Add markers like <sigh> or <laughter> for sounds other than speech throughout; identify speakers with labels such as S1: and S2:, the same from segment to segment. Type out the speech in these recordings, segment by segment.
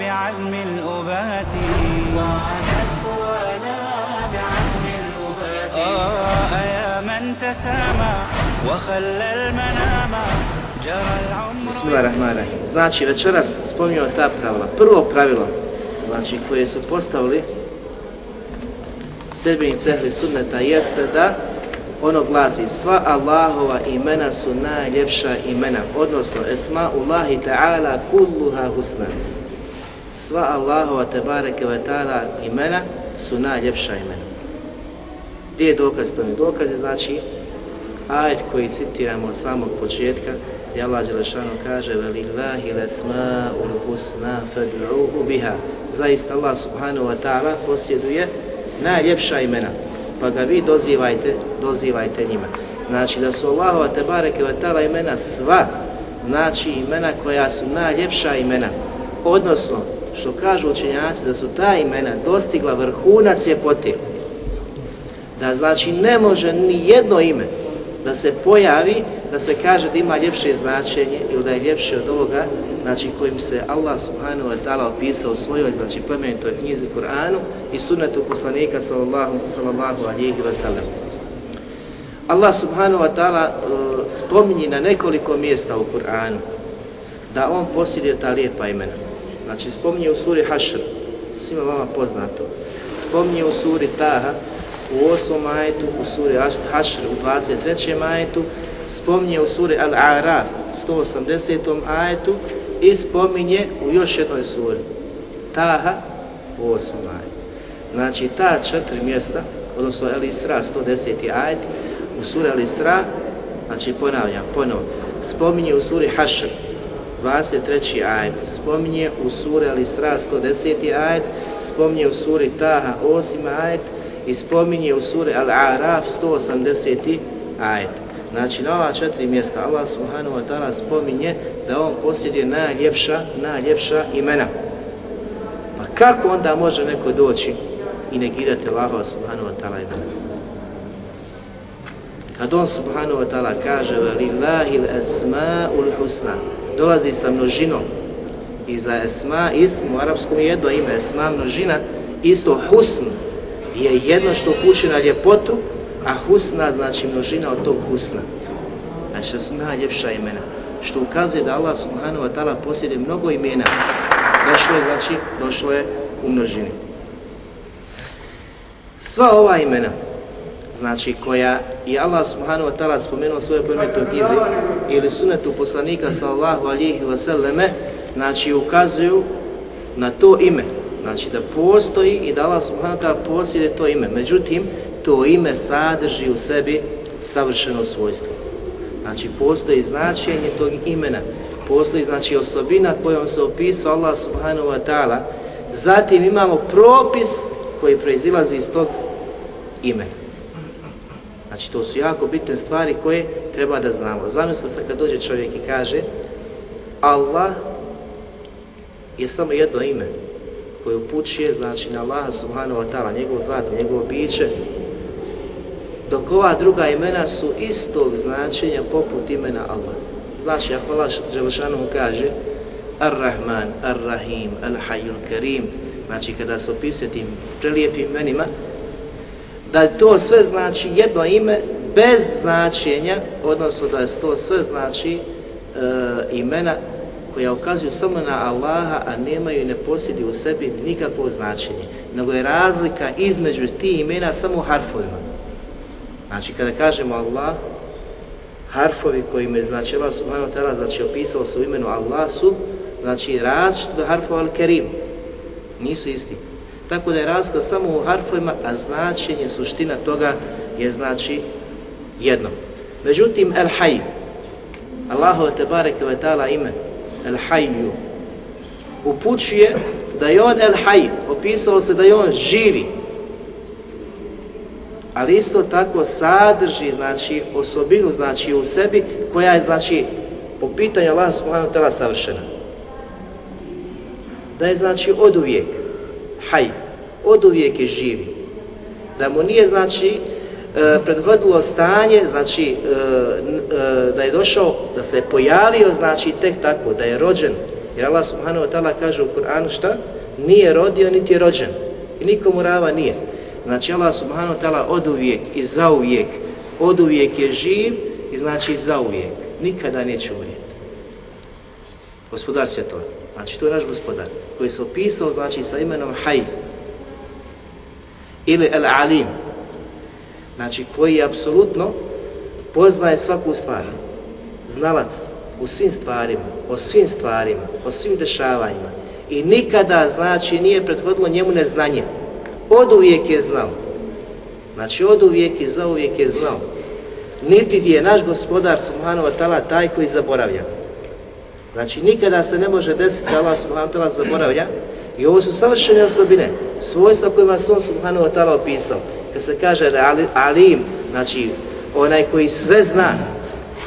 S1: بعزم الأبات وعادت قوانا بعزم الأبات آه يا من تسامى وخلى المنام جرى العمر
S2: Bismillahirrahmanirrahim. Znači, večeras spominjamo ta pravila. Prvo pravilo, znači, koje su postavili sedbenici ehli sunneta jeste da ono glasi sva Allahova imena su najljepša imena, odnosno esma Allahi ta'ala kulluha husna. Sva Allahova tebareke ve ta'ala imena su najljepša imena. Gdje je dokaz tome? Dokaz je znači ajet koji citiramo od samog početka gdje Allah Đelešanu kaže وَلِلَّهِ لَسْمَاءُ ul husna بِهَا biha zaista Allah subhanahu wa ta'ala posjeduje najljepša imena pa ga vi dozivajte, dozivajte njima. Znači da su Allahova te bareke ve ta'ala imena sva, znači imena koja su najljepša imena. Odnosno, što kažu učenjaci da su ta imena dostigla vrhunac ljepote. Da znači ne može ni jedno ime da se pojavi, da se kaže da ima ljepše značenje ili da je ljepše od ovoga, znači kojim se Allah subhanahu wa ta'ala opisao u svojoj, znači plemenitoj knjizi Kur'anu i sunnetu poslanika sallallahu, sallallahu alihi wa sallam. Allah subhanahu wa ta'ala e, uh, spominji na nekoliko mjesta u Kur'anu da on posjeduje ta lijepa imena. Znači spominje u suri Hašr, svima vama poznato. Spominje u suri Taha, u 8. ajetu, u suri Hašr u 23. ajetu, spominje u suri Al-A'raf 180. ajetu i spominje u još jednoj suri Taha u 8. ajetu. Znači ta četiri mjesta, odnosno El-Isra 110. ajet, u suri Al-Isra, znači ponavljam, ponovno, spominje u suri Hašr 23. ajet, spominje u suri Al-Isra 110. ajet, spominje u suri Taha 8. ajet, i spominje u suri Al-A'raf 180. ajet. Znači na ova četiri mjesta Allah subhanahu wa ta'ala spominje da on posjeduje najljepša, najljepša imena. Pa kako onda može neko doći i negirati Allaha subhanahu wa ta'ala imena? Kad on subhanahu wa ta'ala kaže وَلِلَّهِ الْأَسْمَاءُ الْحُسْنَةِ husna dolazi sa množinom i za esma ism u arapskom je jedno ime esma množina isto husn je jedno što upućuje na ljepotu, a husna znači množina od tog husna. Znači da su najljepša imena. Što ukazuje da Allah subhanahu wa ta'ala posjeduje mnogo imena. Došlo je, znači, došlo je u množini. Sva ova imena, znači koja i Allah subhanahu wa ta'ala spomenuo svoje plemenitoj knjizi ili sunetu poslanika sallahu alihi wasallame, znači ukazuju na to ime, Znači da postoji i da Allah subhanahu ta'ala posjede to ime. Međutim, to ime sadrži u sebi savršeno svojstvo. Znači postoji značenje tog imena. Postoji znači osobina kojom se opisao Allah subhanahu wa ta'ala. Zatim imamo propis koji proizilazi iz tog imena. Znači to su jako bitne stvari koje treba da znamo. Zamislite se kad dođe čovjek i kaže Allah je samo jedno ime koje upućuje znači na Allaha subhanahu wa ta'ala, njegov zlato, njegovo biće, dok ova druga imena su istog značenja poput imena Allah. Znači, ako Allah Želešanu kaže Ar-Rahman, Ar-Rahim, Al-Hayyul Karim, znači kada se opisuje tim prelijepim imenima, da to sve znači jedno ime bez značenja, odnosno da je to sve znači e, imena koja ukazuju samo na Allaha, a nemaju i ne posjedi u sebi nikakvo značenje. Nego je razlika između ti imena samo harfovima. Znači, kada kažemo Allah, harfovi koji me znači Allah subhanahu ta'ala, znači opisao su imenu Allah su, znači različito do harfova al-Kerim. Nisu isti. Tako da je razlika samo u harfovima, a značenje, suština toga je znači jedno. Međutim, El-Hayy, Allahove Tebareke ve ta'ala ime, El Hayyu. Upućuje da je on El Hayy, opisao se da je on živi. Ali isto tako sadrži, znači, osobinu, znači, u sebi, koja je, znači, po pitanju Allah subhanahu tela savršena. Da je, znači, od uvijek, haj, od uvijek je živ. Da mu nije, znači, e, prethodilo stanje, znači, e, e, da je došao, da se je pojavio, znači, tek tako, da je rođen. Jer Allah subhanahu wa ta'ala kaže u Kur'anu šta? Nije rodio, niti je rođen. I nikomu rava nije. Znači Allah subhanahu wa ta'ala od uvijek i za uvijek, od uvijek je živ i znači za uvijek. Nikada neće umrijeti. Gospodar svjetova. Znači to je naš gospodar koji se opisao znači sa imenom Haj ili El Alim. Znači koji apsolutno poznaje svaku stvar. Znalac u svim stvarima, o svim stvarima, o svim dešavanjima. I nikada znači nije prethodilo njemu neznanje. Od uvijek je znao. Znači od uvijek i za uvijek je znao. Niti je naš gospodar Subhanahu wa ta'ala taj koji zaboravlja. Znači nikada se ne može desiti da Allah Subhanahu wa ta'ala zaboravlja. I ovo su savršene osobine, svojstva kojima se on Subhanahu wa ta'ala opisao. Kad se kaže alim, znači onaj koji sve zna,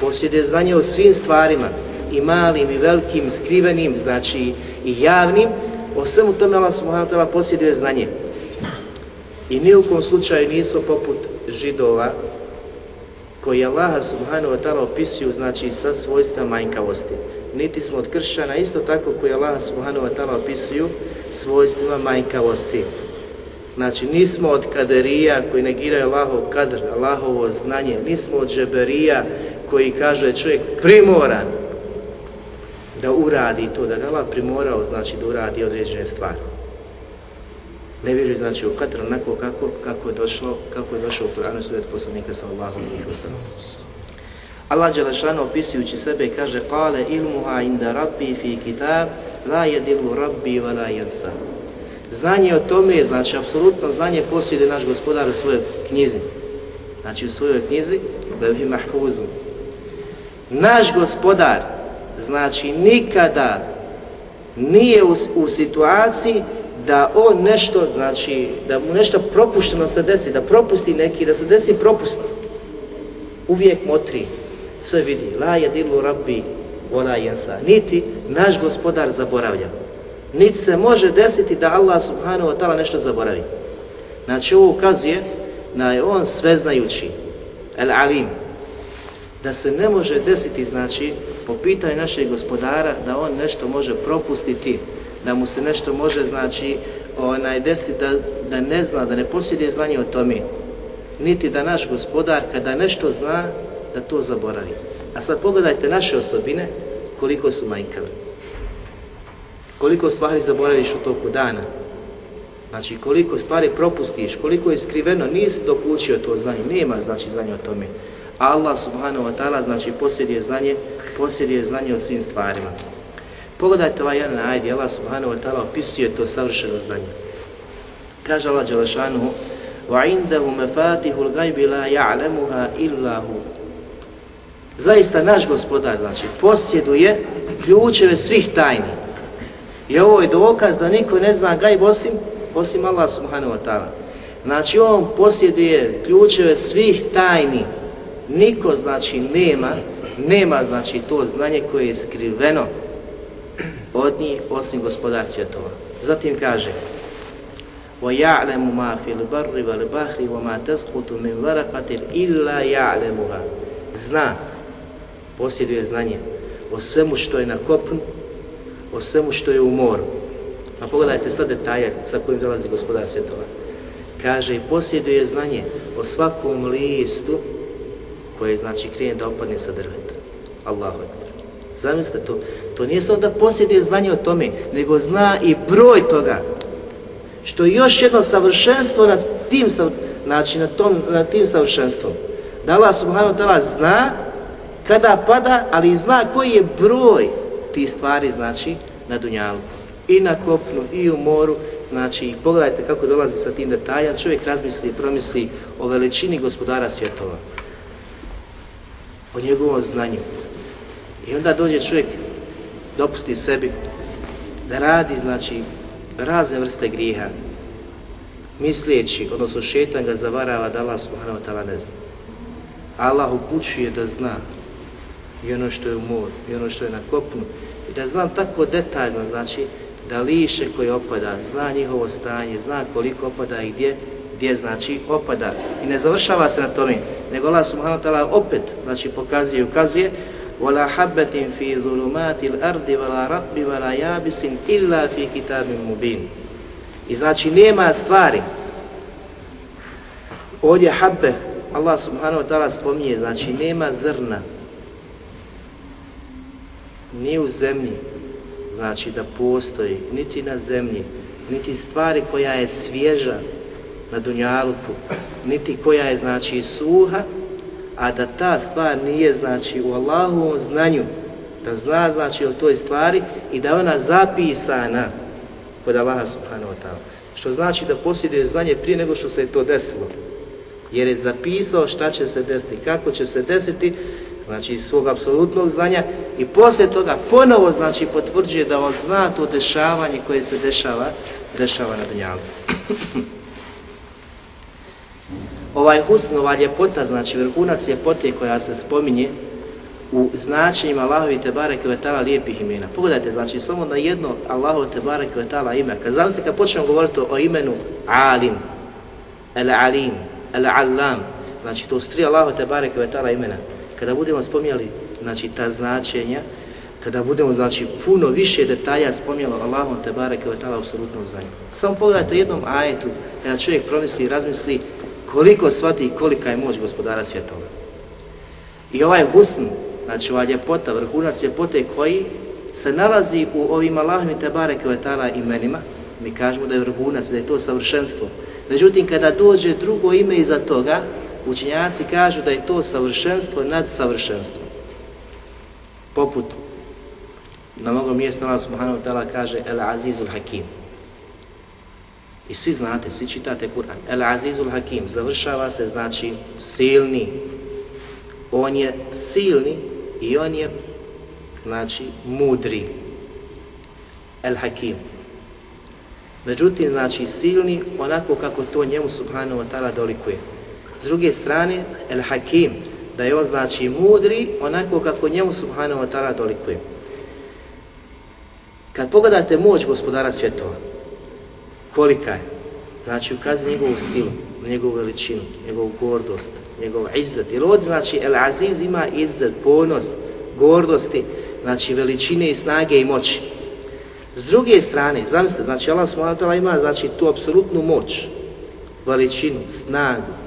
S2: posjede znanje o svim stvarima, i malim, i velikim, skrivenim, znači i javnim, o svemu tome Allah Subhanahu wa ta'ala posjeduje znanje. I ni u kom slučaju nisu poput židova koji Allaha subhanahu wa ta'ala opisuju znači sa svojstva manjkavosti. Niti smo od kršćana isto tako koji Allah subhanahu wa ta'ala opisuju svojstvima majkavosti. Znači nismo od kaderija koji negiraju Allahov kadr, Allahovo znanje, nismo od džeberija koji kaže čovjek primoran da uradi to, da ga Allah primorao znači da uradi određene stvari ne vjeruje znači u kadr onako kako, kako je došlo, kako je došlo u Kur'anu sujet poslanika sallallahu alaihi wa sallam. Allah Đelešanu opisujući sebe kaže Kale ilmuha inda rabbi fi kitab la yadillu rabbi wa la yansa. Znanje o tome je, znači, apsolutno znanje posjede naš gospodar u svojoj knjizi. Znači, u svojoj knjizi, Levhi Mahfuzu. Naš gospodar, znači, nikada nije u, u situaciji da on nešto, znači, da mu nešto propušteno se desi, da propusti neki, da se desi propust. Uvijek motri, sve vidi. La jedilu rabbi, vola jensa. Niti naš gospodar zaboravlja. Niti se može desiti da Allah subhanahu wa ta'ala nešto zaboravi. Znači, ovo ukazuje na je on sveznajući, el alim, da se ne može desiti, znači, po pitanju našeg gospodara, da on nešto može propustiti, da mu se nešto može, znači, onaj, desiti da, da ne zna, da ne posjeduje znanje o tome. Niti da naš gospodar, kada nešto zna, da to zaboravi. A sad pogledajte naše osobine, koliko su manjkave. Koliko stvari zaboraviš u toku dana. Znači, koliko stvari propustiš, koliko je skriveno, nisi dok učio to znanje, nema znači znanje o tome. Allah subhanahu wa ta'ala znači posjeduje znanje, posjeduje znanje o svim stvarima. Pogledajte ovaj jedan ajdi, Allah subhanahu wa ta'ala opisuje to savršeno znanje. Kaže Allah Đelešanuhu وَعِنْدَهُ مَفَاتِهُ الْغَيْبِ لَا يَعْلَمُهَا إِلَّا هُ Zaista naš gospodar, znači, posjeduje ključeve svih tajni. I ovo je dokaz da niko ne zna gajb osim, osim Allah subhanahu wa ta'ala. Znači, on posjeduje ključeve svih tajni. Niko, znači, nema, nema, znači, to znanje koje je skriveno od njih osim gospodar svjetova. Zatim kaže وَيَعْلَمُ مَا فِي الْبَرِّ وَالْبَحْرِ وَمَا تَسْقُتُ مِنْ وَرَقَةٍ إِلَّا يَعْلَمُهَا Zna, posjeduje znanje o svemu što je na kopnu, o svemu što je u moru. A pogledajte sad detalje sa kojim dolazi gospodar svjetova. Kaže, i posjeduje znanje o svakom listu koje znači krije da opadne sa drveta. Allahu akbar. Zamislite to, to nije samo da posjeduje znanje o tome, nego zna i broj toga. Što je još jedno savršenstvo na tim, znači na, tom, na tim savršenstvom. Da Allah subhanahu ta'ala zna kada pada, ali zna koji je broj ti stvari, znači, na dunjalu. I na kopnu, i u moru, znači, pogledajte kako dolazi sa tim detaljem, čovjek razmisli i promisli o veličini gospodara svjetova, o njegovom znanju. I onda dođe čovjek dopusti sebi da radi, znači, razne vrste grijeha, misleći, odnosno šetan ga zavarava da Allah subhanahu wa ta'ala ne zna. Allah upućuje da zna i ono što je u moru, i ono što je na kopnu, i da zna tako detaljno, znači, da liše koje opada, zna njihovo stanje, zna koliko opada i gdje, gdje znači opada. I ne završava se na tome, nego Allah subhanahu wa ta'ala opet, znači, pokazuje i ukazuje, وَلَا حَبَّةٍ فِي ظُلُمَاتِ الْأَرْضِ وَلَا رَطْبِ وَلَا يَابِسٍ إِلَّا فِي كِتَابٍ مُبِينٍ I znači nema stvari. Ovdje habbe, Allah subhanahu wa ta'ala spominje, znači nema zrna. Ni u zemlji, znači da postoji, niti na zemlji, niti stvari koja je svježa na dunjaluku, niti koja je znači suha, a da ta stvar nije znači u Allahovom znanju, da zna znači o toj stvari i da ona zapisana kod Allaha subhanahu wa ta'ala. Što znači da posjeduje znanje prije nego što se je to desilo. Jer je zapisao šta će se desiti, kako će se desiti, znači iz svog apsolutnog znanja i poslije toga ponovo znači potvrđuje da on zna to dešavanje koje se dešava, dešava na dunjalu. <laughs> ovaj husn, ova ljepota, znači vrhunac ljepote koja se spominje u značenjima Allahovi Tebare Kvetala lijepih imena. Pogledajte, znači samo na jedno Allahov Tebare Kvetala ime. Kad se kad počnemo govoriti o imenu Alim, El Alim, El Allam, znači to su tri Allahovi Tebare Kvetala imena. Kada budemo spominjali znači, ta značenja, kada budemo znači puno više detalja spominjali Allahom Tebare Kvetala apsolutno znanje. Samo pogledajte jednom ajetu, kada čovjek promisli i razmisli koliko svati i kolika je moć gospodara svjetova. I ovaj husn, znači ova ljepota, vrhunac ljepote koji se nalazi u ovim Allahom te bareke ve taala imenima, mi kažemo da je vrhunac, da je to savršenstvo. Međutim, kada dođe drugo ime iza toga, učenjaci kažu da je to savršenstvo nad savršenstvom. Poput, na mnogo mjesta Allah subhanahu wa ta'ala kaže El Azizul Hakim. I svi znate, svi čitate Kur'an. El Azizul Hakim završava se, znači, silni. On je silni i on je, znači, mudri. El Hakim. Međutim, znači, silni onako kako to njemu subhanahu wa ta'ala dolikuje. S druge strane, El Hakim, da je on, znači, mudri onako kako njemu subhanahu wa ta'ala dolikuje. Kad pogledate moć gospodara svjetova, kolika je. Znači ukazuje njegovu silu, njegovu veličinu, njegovu gordost, njegov izzet. Jer ovdje znači El Aziz ima izzet, ponos, gordosti, znači veličine i snage i moći. S druge strane, zamislite, znači Allah subhanahu wa ta'ala ima znači tu apsolutnu moć, veličinu, snagu.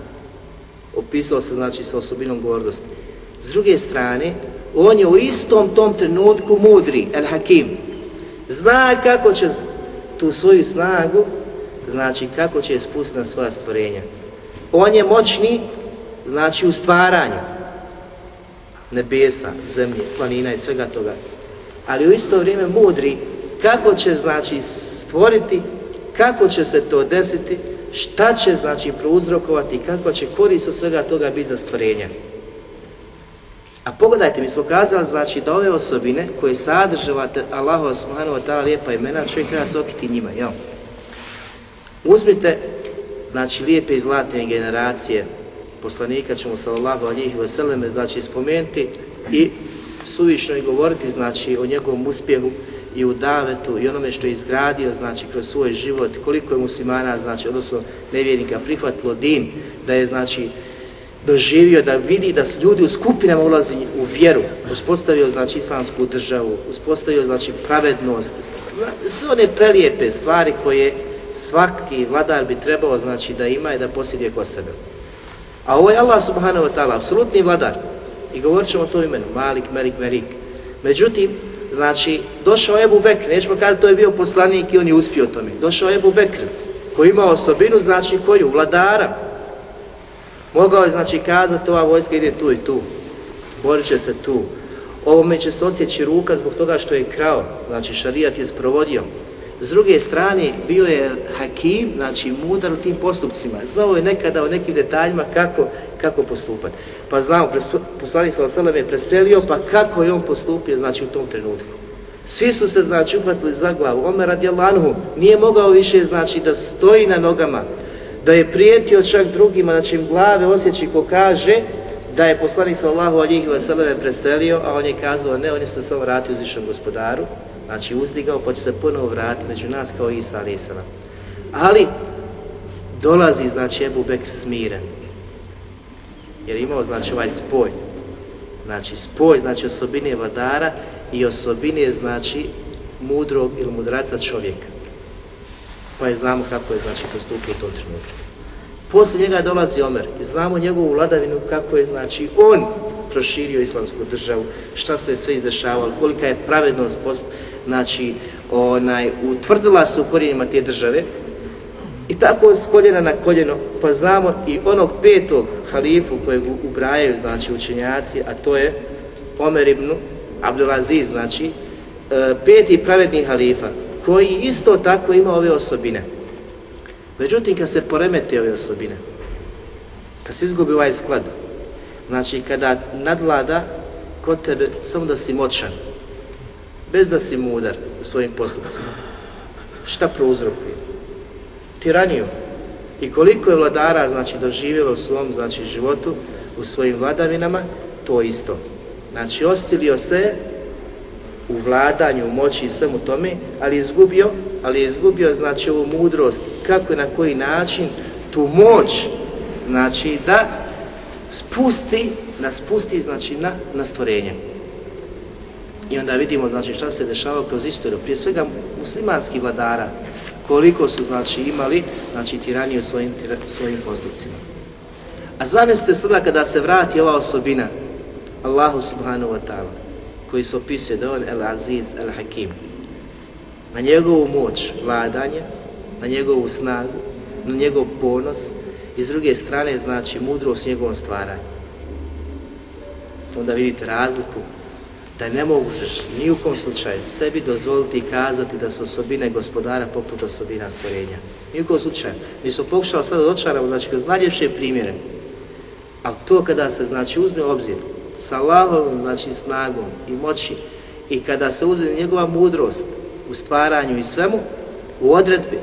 S2: Opisao se znači sa osobinom gordosti. S druge strane, on je u istom tom trenutku mudri, El Hakim. Zna kako će tu svoju snagu znači kako će spustiti na svoja stvorenja. On je moćni, znači u stvaranju nebesa, zemlje, planina i svega toga. Ali u isto vrijeme mudri kako će znači stvoriti, kako će se to desiti, šta će znači prouzrokovati, kako će korist od svega toga biti za stvorenje. A pogledajte, mi smo kazali znači da ove osobine koje sadrže Allahu subhanahu wa ta'ala lijepa imena, čovjek treba se okiti njima, jel? Uzmite, znači, lijepe i zlatne generacije poslanika ćemo sallallahu alihi vseleme, znači, spomenuti i suvišno i govoriti, znači, o njegovom uspjehu i u davetu i onome što je izgradio, znači, kroz svoj život, koliko je muslimana, znači, odnosno nevjernika prihvatilo din, da je, znači, doživio da vidi da su ljudi u skupinama ulazi u vjeru, uspostavio znači islamsku državu, uspostavio znači pravednost, sve one prelijepe stvari koje svaki vladar bi trebao znači da ima i da posjeduje kod sebe. A ovo je Allah subhanahu wa ta'ala, apsolutni vladar. I govorit ćemo to imenu, Malik, Merik, Merik. Međutim, znači, došao Ebu Bekr, nećemo kada to je bio poslanik i on je uspio tome. Došao Ebu Bekr, koji ima osobinu, znači koju? Vladara. Mogao je znači kazati ova vojska ide tu i tu, borit će se tu. Ovome će se osjeći ruka zbog toga što je krao, znači šarijat je sprovodio. S druge strane, bio je hakim, znači mudar u tim postupcima. Znao je nekada o nekim detaljima kako, kako postupati. Pa znamo, poslanik sa Osalem je preselio, pa kako je on postupio, znači u tom trenutku. Svi su se znači uhvatili za glavu. Omer radijallahu nije mogao više znači da stoji na nogama, da je prijetio čak drugima, znači im glave osjeći ko kaže da je poslanik sallahu alihi wasallam preselio, a on je kazao ne, on je se samo vratio uzvišom gospodaru, znači uzdigao pa će se ponovo vratiti među nas kao Isa alihi sallam. Ali dolazi znači Ebu Bekr smiren, jer imao znači ovaj spoj, znači spoj znači osobine vladara i osobine znači mudrog ili mudraca čovjeka. Pa je znamo kako je znači postupio u tom trenutku. Poslije njega dolazi Omer i znamo njegovu vladavinu kako je znači on proširio islamsku državu, šta se je sve izdešavalo, kolika je pravednost post, znači onaj utvrdila se u korijenima te države, I tako s koljena na koljeno, pa znamo i onog petog halifu kojeg ubrajaju, znači učenjaci, a to je Omer ibn Abdulaziz, znači e, peti pravedni halifa, koji isto tako ima ove osobine. Međutim, kad se poremete ove osobine, kad se izgubi ovaj sklad, znači kada nadvlada kod tebe samo da si moćan, bez da si mudar u svojim postupcima, šta prouzrokuje? Tiraniju. I koliko je vladara znači doživjelo u svom znači životu, u svojim vladavinama, to isto. Znači oscilio se u vladanju, u moći i svemu tome, ali je izgubio, ali je izgubio znači ovu mudrost, kako i na koji način tu moć znači da spusti, da spusti znači na, na stvorenje. I onda vidimo znači šta se dešava kroz istoriju, prije svega muslimanskih vladara, koliko su znači imali znači tiranije u svojim, svojim postupcima. A zamislite sada kada se vrati ova osobina Allahu subhanahu wa ta'ala koji se opisuje da on el aziz el hakim na njegovu moć vladanja, na njegovu snagu, na njegov ponos i s druge strane znači mudrost njegovom stvaranju. Onda vidite razliku da ne možeš ni u kom slučaju sebi dozvoliti i kazati da su osobine gospodara poput osobina stvorenja. Ni u kom slučaju. Mi smo pokušali sada dočaramo, znači kroz najljepše primjere, ali to kada se znači uzme obzir sa Allahovom znači snagom i moći i kada se uzme njegova mudrost u stvaranju i svemu, u odredbi,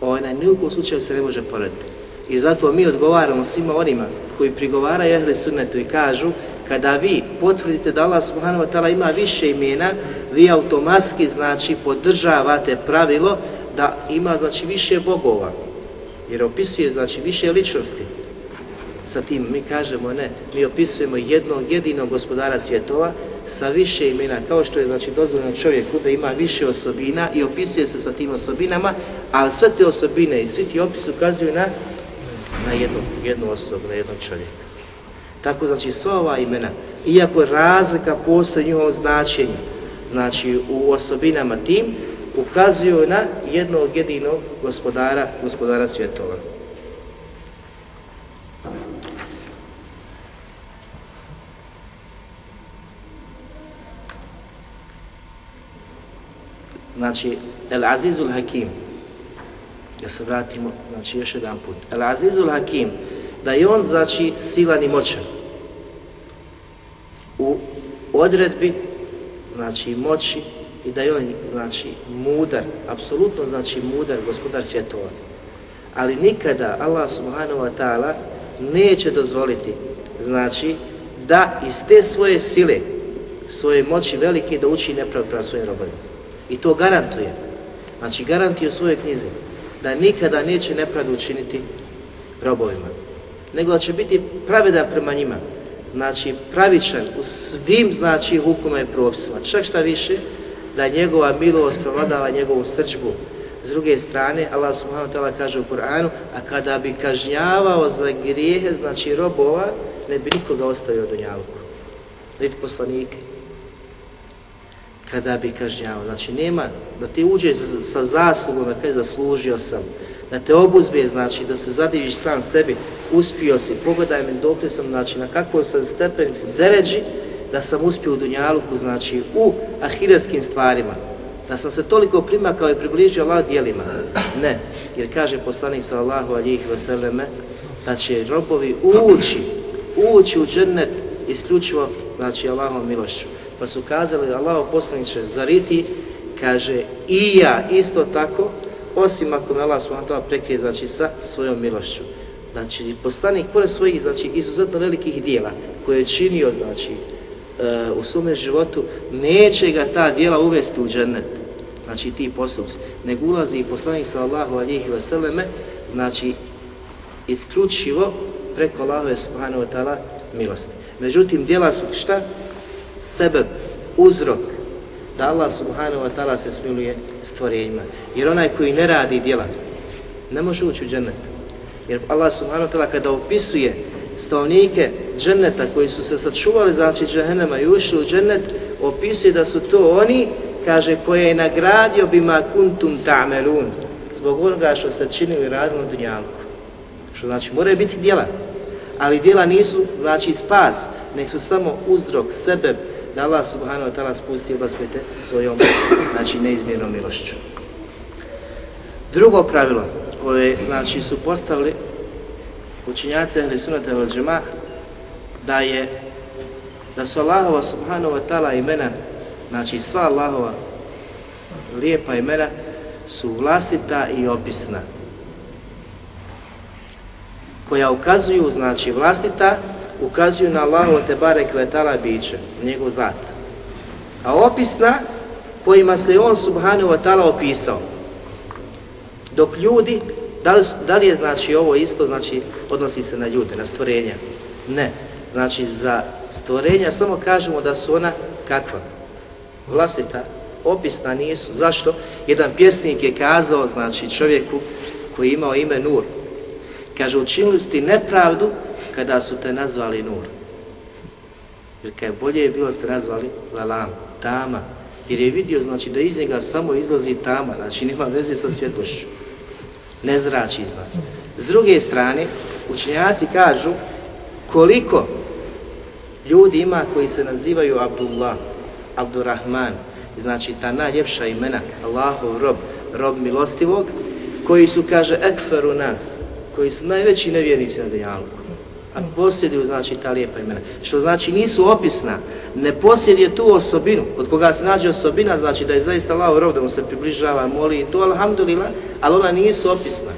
S2: ona ni u kom slučaju se ne može porediti. I zato mi odgovaramo svima onima koji prigovaraju ehli sunnetu i kažu kada vi potvrdite da Allah subhanahu wa ta'ala ima više imena, vi automatski znači podržavate pravilo da ima znači više bogova. Jer opisuje znači više ličnosti. Sa tim mi kažemo ne, mi opisujemo jednog jedinog gospodara svjetova sa više imena, kao što je znači dozvoljeno čovjeku da ima više osobina i opisuje se sa tim osobinama, ali sve te osobine i svi ti opis ukazuju na, na jednu, jednu osobu, na jednog čovjeka. Tako znači sva ova imena, iako razlika postoji u njihovom značenju, znači u osobinama tim, ukazuju na jednog jedinog gospodara, gospodara svjetova. Znači, El Azizul Hakim, da se vratimo, znači još jedan put. El Azizul Hakim, da je on znači silan i moćan u odredbi znači moći i da je on znači mudar, apsolutno znači mudar gospodar svjetova. Ali nikada Allah subhanahu wa ta'ala neće dozvoliti znači da iz te svoje sile, svoje moći velike da uči neprav prema svojim robovima. I to garantuje. Znači garantuje u svojoj knjizi da nikada neće nepravdu učiniti robovima nego da će biti pravedan prema njima. Znači, pravičan u svim, znači, hukuma i propisima. Čak šta više, da njegova milost provladava njegovu srđbu. S druge strane, Allah subhanahu wa ta'ala kaže u Kur'anu, a kada bi kažnjavao za grijehe, znači robova, ne bi nikoga ostavio do njavuku. Niti poslanike. Kada bi kažnjavao. Znači, nema da ti uđeš sa zaslugom, da kaže zaslužio sam da te obuzbe, znači da se zadižiš sam sebi, uspio si, pogledaj me dok sam, znači na kakvom sam stepenici deređi, da sam uspio u Dunjaluku, znači u ahireskim stvarima, da sam se toliko primakao i približio Allah dijelima. Ne, jer kaže poslanik sa Allahu alijih vseleme, da će robovi ući, ući u džennet isključivo, znači Allahom milošću. Pa su kazali, Allaho poslaniče, zariti, kaže, i ja isto tako, osim ako me Allah subhanahu prekrije, znači, sa svojom milošću. Znači, poslanik, pored svojih, znači, izuzetno velikih dijela, koje je činio, znači, e, u svome životu, neće ga ta dijela uvesti u džennet, znači, ti postupci, nego ulazi i poslanik sallallahu alihi vseleme, znači, isključivo preko Allahove subhanahu wa ta'ala milosti. Međutim, dijela su šta? Sebe, uzrok, da Allah subhanahu wa ta'ala se smiluje stvorenjima. Jer onaj koji ne radi dijela, ne može ući u džennet. Jer Allah subhanahu wa ta'ala kada opisuje stavnike dženneta koji su se sačuvali znači džahennema i ušli u džennet, opisuje da su to oni, kaže, koje je nagradio bima kuntum ta'melun, zbog onoga što ste činili radili na dunjalku. Što znači, moraju biti djela, Ali djela nisu, znači, spas, nek su samo uzrok, sebe, da Allah subhanahu wa ta'ala spusti obazbete svojom, znači, neizmjernom milošću. Drugo pravilo koje, znači, su postavili učinjaci Ahli sunata wal Džema, da je, da su Allahova subhanahu wa ta'ala imena, znači sva Allahova lijepa imena, su vlastita i opisna koja ukazuju, znači vlastita, ukazuju na Allahu te barek vetala biće, njegov zlat. A opisna, kojima se on subhanahu wa ta'ala opisao. Dok ljudi, da li, da li je znači ovo isto, znači odnosi se na ljude, na stvorenja? Ne. Znači za stvorenja samo kažemo da su ona kakva? Vlastita, opisna nisu. Zašto? Jedan pjesnik je kazao, znači čovjeku koji je imao ime Nur, Kaže, učinili ste nepravdu kada su te nazvali nur. Jer kaj bolje je bilo ste nazvali lalam, tama. Jer je vidio, znači, da iz njega samo izlazi tama, znači nema veze sa svjetlošću. Ne zrači, znači. S druge strane, učenjaci kažu koliko ljudi ima koji se nazivaju Abdullah, Abdurrahman, znači ta najljepša imena, Allahov rob, rob milostivog, koji su, kaže, ekferu nas, koji su najveći nevjernici na dejalku a posjeduju znači ta lijepa imena, što znači nisu opisna, ne posjeduje tu osobinu, kod koga se nađe osobina, znači da je zaista lao rov, da mu se približava, moli i to, alhamdulillah, ali ona nisu opisna.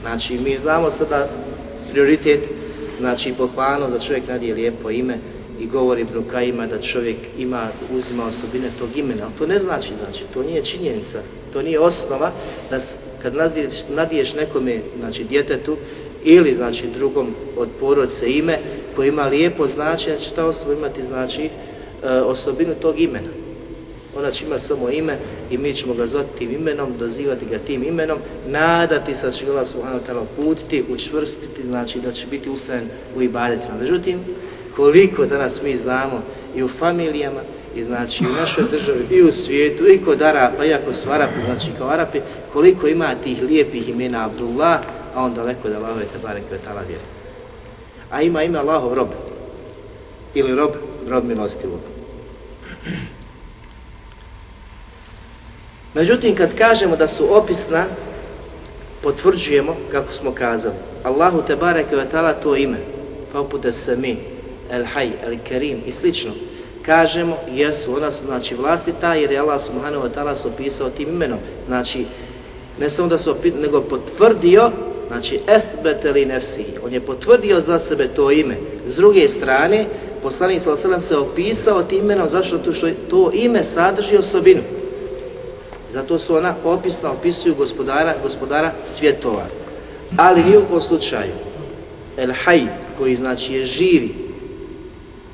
S2: Znači, mi znamo sada prioritet, znači pohvalno da čovjek nadije lijepo ime i govori Ibn Kajima da čovjek ima, uzima osobine tog imena, ali to ne znači, znači, to nije činjenica, to nije osnova da kad nadiješ, nadiješ nekome, znači djetetu, ili znači drugom od porodce ime koji ima lijepo značenje, će ta osoba imati znači e, osobinu tog imena. Ona će imati samo ime i mi ćemo ga zvati tim imenom, dozivati ga tim imenom, nadati se da će ga subhanahu wa ta'ala putiti, učvrstiti, znači da će biti ustajen u ibadetima. Međutim, koliko danas mi znamo i u familijama, i znači u našoj državi i u svijetu i kod Arapa, iako su Arapi, znači kao Arapi, koliko ima tih lijepih imena Abdullah, a on daleko da Allahove te barek vetala vjeri. A ima ime Allahov rob, ili rob, rob milostivog. Međutim, kad kažemo da su opisna, potvrđujemo, kako smo kazali, Allahu te barek vetala to ime, pa poput Sami, El Hay, El Kerim i slično, kažemo jesu, ona su znači vlastita jer je Allah subhanahu wa ta'ala su opisao tim imenom. Znači, ne samo da su opisao, nego potvrdio, znači ethbete li nefsihi, on je potvrdio za sebe to ime. S druge strane, poslanik s.a.v. se opisao tim imenom, zašto to što to ime sadrži osobinu. Zato su ona opisna, opisuju gospodara, gospodara svjetova. Ali ni u slučaju, El Hayy, koji znači je živi,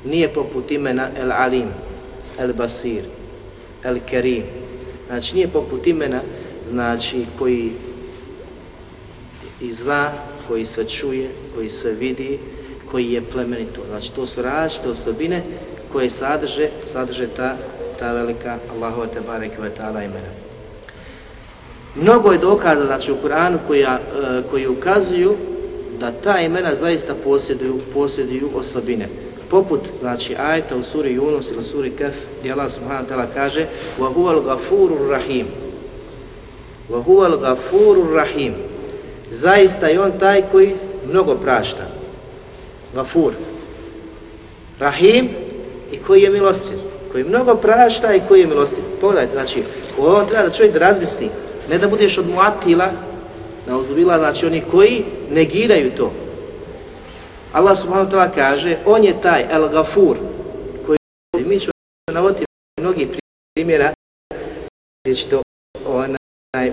S2: nije poput imena El Alim, El Basir, El Kerim. Znači nije poput imena znači, koji i zla koji sve čuje, koji sve vidi, koji je plemenito. Znači to su različite osobine koje sadrže, sadrže ta, ta velika Allahova te barek ve ta'ala imena. Mnogo je dokaza znači, u Kur'anu koja, e, koji ukazuju da ta imena zaista posjeduju, posjeduju osobine poput znači ajta u suri Yunus ili suri Kaf gdje Allah subhanahu ta'ala kaže وَهُوَ الْغَفُورُ الرَّحِيمُ rahim الْغَفُورُ الرَّحِيمُ rahim zaista je on taj koji mnogo prašta Gafur Rahim i koji je milostiv koji mnogo prašta i koji je milostiv. Pogledajte, znači, u ovom treba da čovjek da razmisli, ne da budeš od muatila, na uzubila, znači oni koji negiraju to. Allah subhanahu wa ta'ala kaže, on je taj El Gafur, koji mi ćemo navoditi mnogi primjera, gdje ćete onaj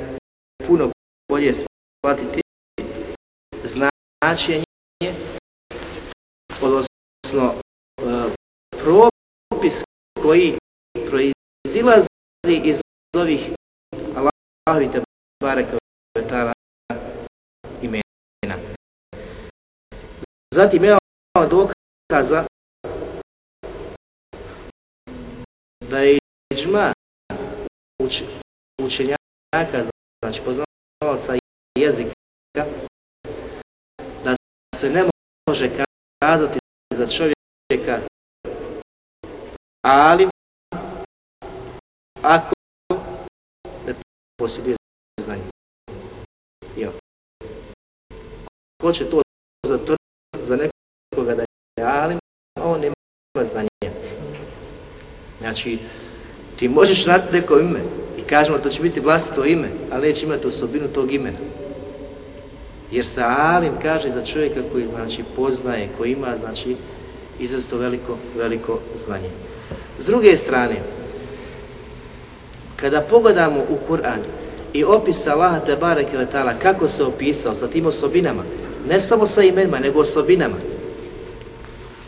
S2: puno bolje shvatiti značenje, odnosno e, propis koji proizilazi iz ovih Allahovi te bareke vetara imena. Zatim imamo dokaza da je iđma uč, učenjaka, znači poznavaca jezika, se ne može kazati za čovjeka ali ako ne posjeduje znanje. Jo. Ko će to za, to, za nekoga da je alim, on nema znanja. Znači, ti možeš znati neko ime i kažemo to će biti vlastito ime, ali neće imati osobinu tog imena. Jer sa alim kaže za čovjeka koji znači poznaje, koji ima znači izrasto veliko, veliko znanje. S druge strane, kada pogledamo u Kur'an i opis Allaha te bareke ve taala kako se opisao sa tim osobinama, ne samo sa imenima, nego osobinama.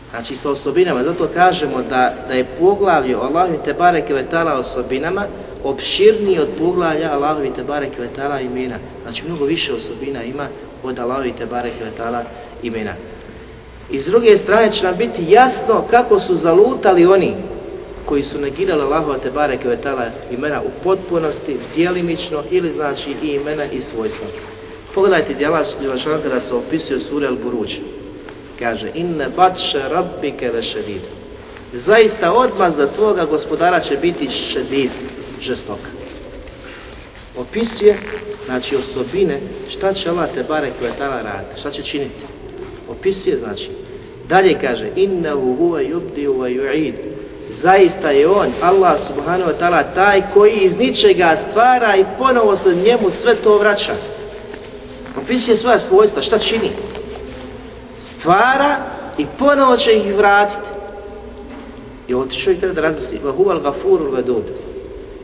S2: Znači sa osobinama, zato kažemo da, da je poglavlje o Allahu te bareke ve taala osobinama opširniji od poglavlja Allahu te bareke ve taala imena. Znači mnogo više osobina ima od Allahovi te bareke imena. I s druge strane će nam biti jasno kako su zalutali oni koji su negirali Allahova te bareke ve imena u potpunosti, djelimično ili znači i imena i svojstva. Pogledajte djela Đelešana kada se opisuje sura Al-Buruđ. Kaže, inne batše rabbike le šedid. Zaista odmaz za tvoga gospodara će biti šedid, žestok. Opisuje, znači osobine, šta će Allah te barek ve taala raditi, šta će činiti. Opisuje, znači, dalje kaže, innehu huve yubdi wa yu'id, zaista je on, Allah subhanahu wa ta'ala, taj koji iz ničega stvara i ponovo se njemu sve to vraća. Opisuje svoja svojstva, šta čini? Stvara i ponovo će ih vratiti. I ovo čovjek treba da razmisli, vahuval gafurul vedud,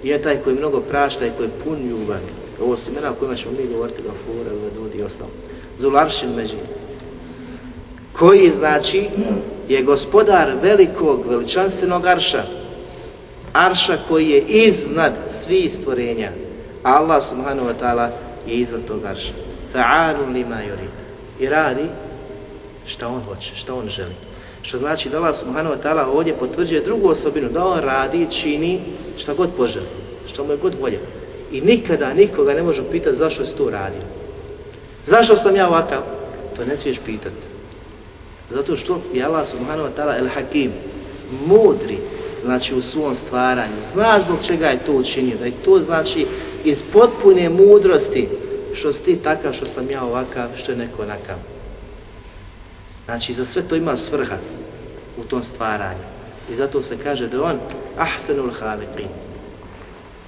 S2: je taj koji mnogo prašta i koji pun ljubav. Ovo su imena kojima ćemo mi govoriti, gafur, vedud i ostalo. Zularšin međi. Koji znači je gospodar velikog, veličanstvenog arša. Arša koji je iznad svih stvorenja. Allah subhanahu wa ta'ala je iznad tog arša. Fa'alu lima yurid. I radi šta on hoće, šta on želi. Što znači da Allah subhanahu wa ta'ala ovdje potvrđuje drugu osobinu, da on radi, čini šta god poželi, što mu je god volje. I nikada nikoga ne možemo pitati zašto si to radio. Zašto sam ja ovakav? To ne smiješ pitati. Zato što je Allah subhanahu wa ta'ala el hakim, mudri, znači u svom stvaranju, zna zbog čega je to učinio, da je to znači iz potpune mudrosti, što si ti takav, što sam ja ovakav, što je neko onakav. Znači, za sve to ima svrha u tom stvaranju. I zato se kaže da on ahsanul haliqin,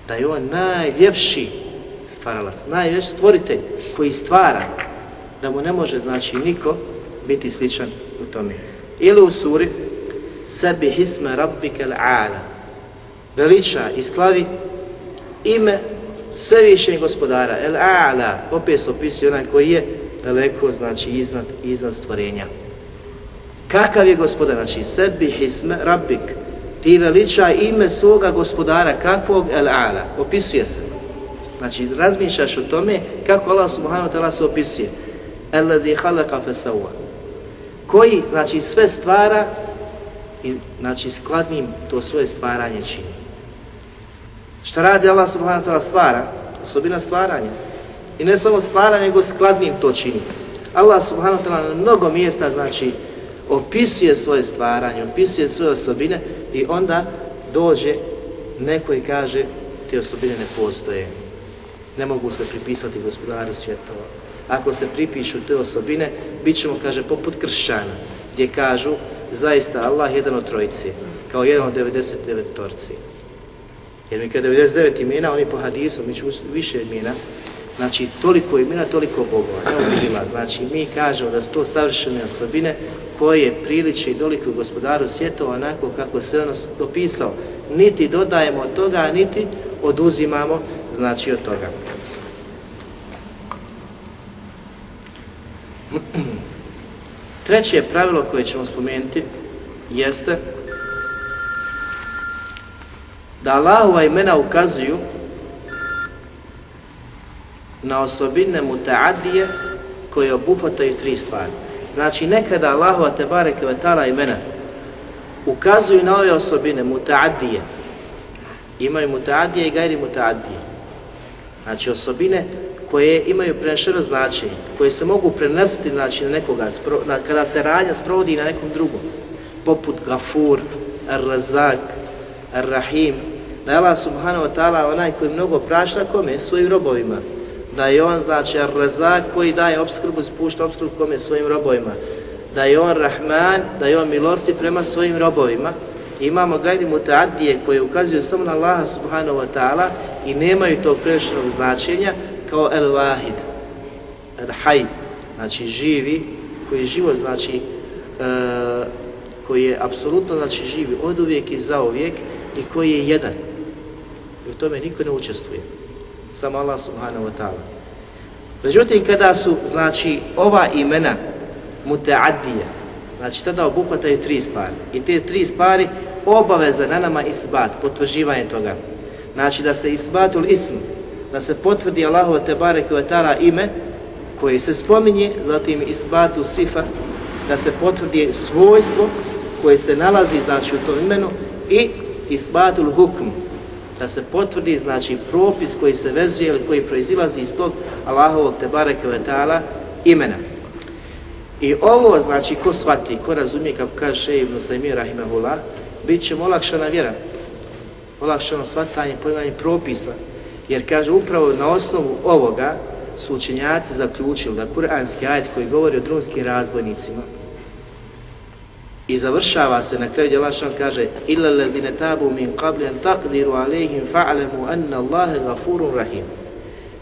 S2: da je on najljepši stvaralac, najljepši stvoritelj koji stvara, da mu ne može, znači, niko biti sličan u tome. Ili u suri sebi hisme rabbike l'ala veliča i slavi ime svevišnjeg gospodara el a'la opet se opisuje onaj koji je daleko znači iznad, iznad stvorenja kakav je gospodar znači sebi hisme rabbik ti veliča ime svoga gospodara kakvog el a'la opisuje se znači razmišljaš o tome kako Allah subhanahu wa ta'ala se opisuje alladhi khalaqa fasawwa koji znači sve stvara i znači skladnim to svoje stvaranje čini. Šta radi Allah subhanahu wa ta'ala stvara? Osobina stvaranja. I ne samo stvara, nego skladnim to čini. Allah subhanahu wa ta'ala na mnogo mjesta znači opisuje svoje stvaranje, opisuje svoje osobine i onda dođe neko i kaže te osobine ne postoje. Ne mogu se pripisati gospodaru svjetova ako se pripišu te osobine, bit ćemo, kaže, poput kršćana, gdje kažu, zaista Allah jedan od trojice. kao jedan od 99 torci. Jer mi kada 99 imena, oni po hadisu, mi ću više imena, znači toliko imena, toliko bogova, ne obila. Znači mi kažemo da su to savršene osobine koje priliče i doliku gospodaru svjetova onako kako se ono dopisao. Niti dodajemo od toga, niti oduzimamo znači od toga. <clears throat> Treće pravilo koje ćemo spomenuti jeste da Allahova imena ukazuju na osobine mutaadije koje obuhvataju tri stvari. Znači nekada Allahova te bareke imena ukazuju na ove osobine mutaadije. Imaju mutaadije i gajri mutaadije. Znači osobine koje imaju prenešeno značenje, koje se mogu prenositi znači, na nekoga, na, kada se radnja sprovodi na nekom drugom, poput Gafur, Ar-Razak, Ar-Rahim, da je Allah subhanahu wa ta'ala onaj koji mnogo prašta kome? Svojim robovima. Da je on, znači, Ar-Razak koji daje obskrbu, spušta obskrbu kome? Svojim robovima. Da je on Rahman, da je on milosti prema svojim robovima. Imamo gajni mutaadije koji ukazuju samo na Allaha subhanahu wa ta'ala i nemaju tog prešenog značenja, kao El Wahid, El Hay, znači živi, koji je život, znači, e, koji je apsolutno, znači, živi od uvijek i za uvijek i koji je jedan. I u tome niko ne učestvuje. Samo Allah subhanahu wa ta'ala. Međutim, kada su, znači, ova imena muteadija, znači, tada obuhvataju tri stvari. I te tri stvari obaveza na nama isbat, potvrđivanje toga. Znači, da se isbatul ism, da se potvrdi Allahu te bareke ve taala ime koje se spominje, zatim isbatu sifa da se potvrdi svojstvo koje se nalazi znači u tom imenu i isbatul hukm da se potvrdi znači propis koji se vezuje ili koji proizilazi iz tog Allahovog te bareke ve taala imena. I ovo znači ko svati, ko razumije kako kaže Ibn Sajmir rahimehullah, bit će olakšana vjera, olakšano svatanje, pojmanje propisa, Jer kaže upravo na osnovu ovoga su učenjaci zaključili da kuranski ajet koji govori o drumskim razbojnicima i završava se na kraju djelašan kaže illa ladine tabu min qabli an taqdiru alejhim fa'lamu anna Allahe gafurun rahim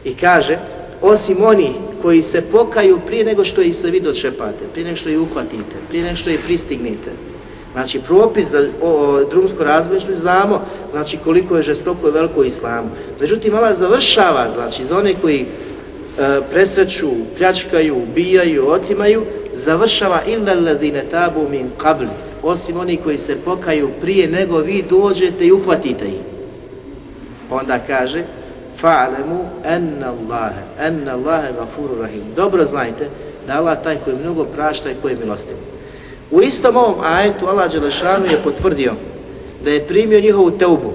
S2: i kaže osim oni koji se pokaju prije nego što ih se vi dočepate, prije nego što ih uhvatite, prije nego što ih pristignete, Znači, propis za o, o, drumsko razmišlju znamo znači, koliko je žestoko i veliko islamu. Međutim, Allah završava, znači, za one koji e, presreću, pljačkaju, ubijaju, otimaju, završava illa ladine tabu min qabl osim oni koji se pokaju prije nego vi dođete i uhvatite ih. Pa onda kaže, fa'lemu anna Allahe, anna Allahe gafurur rahim. Dobro znajte da Allah taj koji mnogo prašta i koji je milostiv. U istom ovom ajetu Allah Đelešanu je potvrdio da je primio njihovu teubu.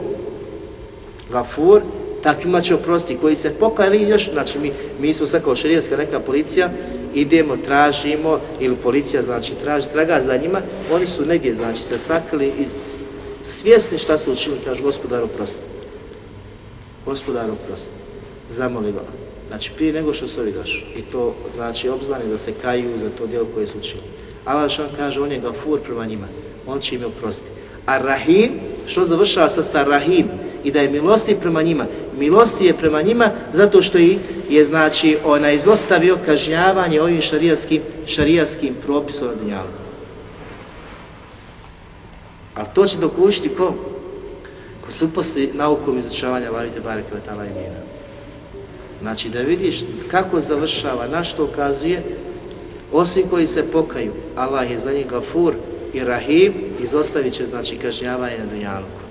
S2: Gafur, takvima će oprosti, koji se pokaje, još, znači mi, mi smo sad kao neka policija, idemo, tražimo, ili policija, znači, traži, traga za njima, oni su negdje, znači, se sakrili i svjesni šta su učinili, kaže, gospodaru prosti. Gospodaru prosti. Zamoli ga. Znači, prije nego što su ovi došli. I to, znači, obznani da se kaju za to djelo koje su učinili. Allah što kaže, on je gafur prema njima, on će im oprostiti. A Rahim, što završava sa, sa Rahim, i da je milosti prema njima, milosti je prema njima zato što je, je znači, ona izostavio kažnjavanje ovim šarijaskim, šarijaskim propisom na dunjalu. Ali to će dokušiti ko? Ko se uposli naukom izučavanja Lavite Bareke Vatala i Nina. Znači da vidiš kako završava, na što ukazuje, Osim koji se pokaju, Allah je za njih gafur i rahim, izostavit će, znači, kažnjavanje na dunjalku.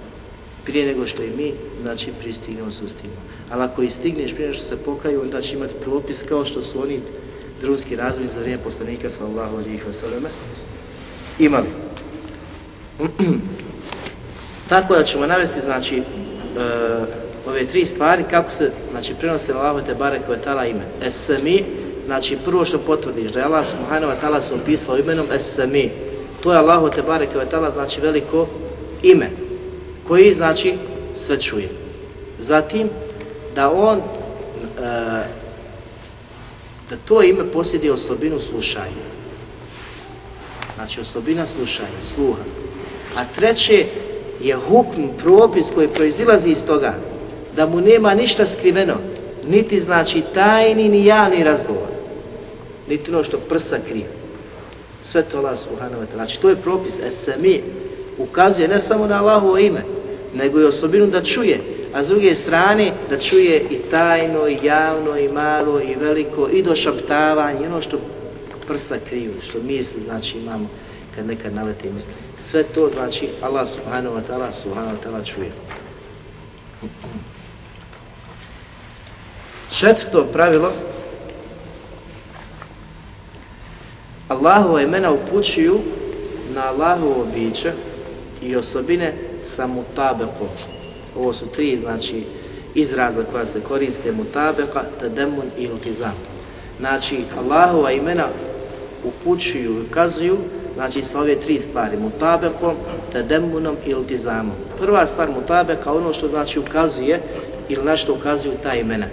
S2: Prije nego što i mi, znači, pristignemo, sustignemo. Ali ako i stigneš prije nego što se pokaju, onda će imati propis kao što su oni drugski razvoj za vrijeme poslanika, sallallahu alihi wasallam, imali. <clears throat> Tako da ćemo navesti, znači, e, ove tri stvari, kako se, znači, prenose na Allahu te barek tala ime. Es-sami, Znači, prvo što potvrdiš da je Allah subhanahu wa ta'ala se opisao imenom Es-Sami. To je Allahu te bare wa ta'ala znači veliko ime koji znači sve čuje. Zatim, da on e, da to ime posjedi osobinu slušanja. Znači, osobina slušanja, sluha. A treće, je hukm, propis koji proizilazi iz toga, da mu nema ništa skriveno, niti znači tajni ni javni razgovor, niti ono što prsa krije. Sve to Allah subhanahu wa ta'ala. Znači to je propis, esami, ukazuje ne samo na Allahovo ime, nego i osobinu da čuje, a s druge strane da čuje i tajno, i javno, i malo, i veliko, i do šaptavanja, ono što prsa kriju, što misli, znači imamo kad nekad nalete misli. Sve to znači Allah subhanahu wa ta'ala subhanahu wa ta'ala čuje. Četvrto pravilo Allahova imena upućuju na Allahovo biće i osobine sa mutabekom. Ovo su tri, znači, izraza koja se koriste mutabeka, tademun i iltizam. Znači, Allahova imena upućuju i ukazuju znači sa ove tri stvari, mutabekom, tademunom i iltizamom. Prva stvar mutabeka, ono što znači ukazuje ili na što ukazuju ta imena.